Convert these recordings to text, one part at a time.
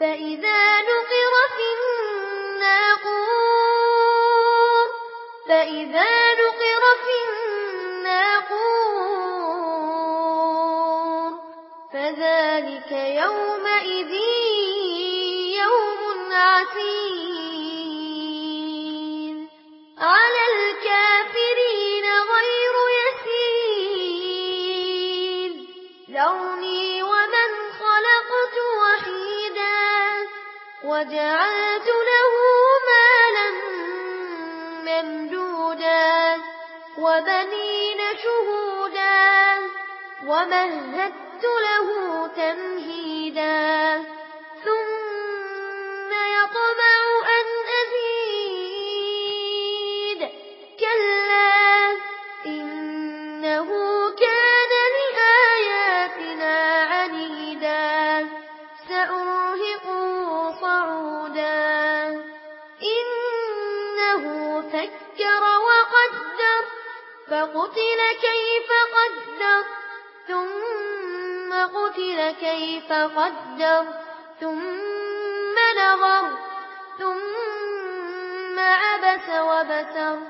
فإذا نقر في الناقور فإذا نقر في الناقور فذلك يوم وجعلت له مالا ممدودا وبنين شهودا ومهدت له تمهيدا قتل كيف قدر ثم قتل كيف قدر ثم نظر ثم عبس وبسر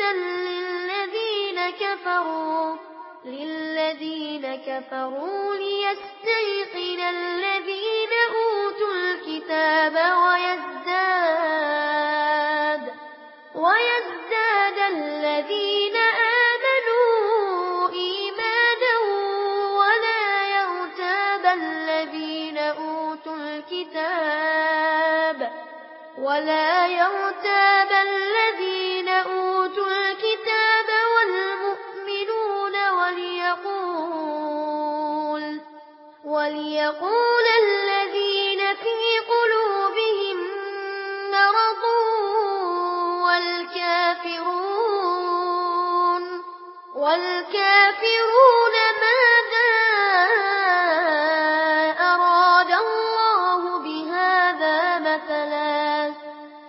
للذين كَفَرُوا لِلَّذِينَ كَفَرُوا لِيَسْتَيْقِنَ الَّذِينَ أُوتُوا الْكِتَابَ وَيَزْدَادَ وَيَزْدَادَ الَّذِينَ ولا يرتاب الذين أوتوا الكتاب والمؤمنون وليقول وليقول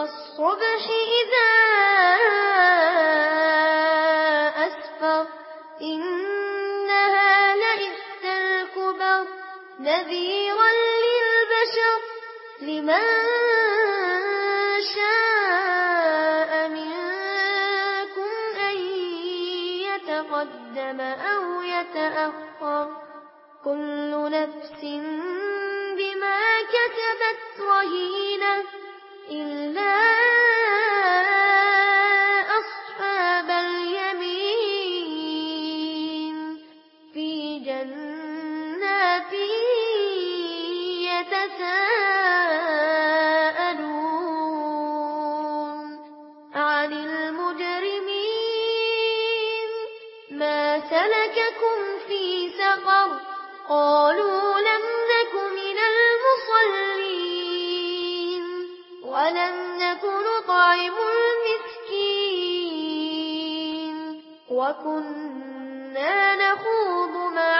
والصبح إذا أسفر. إنها لإفت الكبر نذيرا للبشر لمن شاء منكم أن يتقدم أو يتأخر. كل نفس بما كتبت رهينة. إلا أصحاب اليمين في جنات يتساءلون عن المجرمين ما سلككم في سقر قالوا ولم نكن طعم المسكين وكنا نخوض مع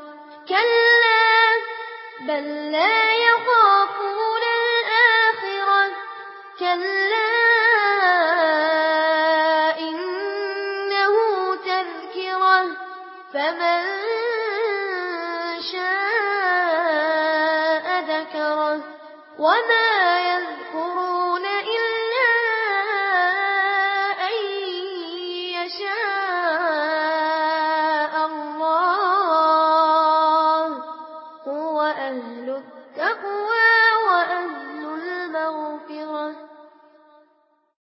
كلا بل لا يخافون الآخرة. كلا إنه تذكرة. فمن شاء ذكره. وما يذكرون إلا أن يشاء.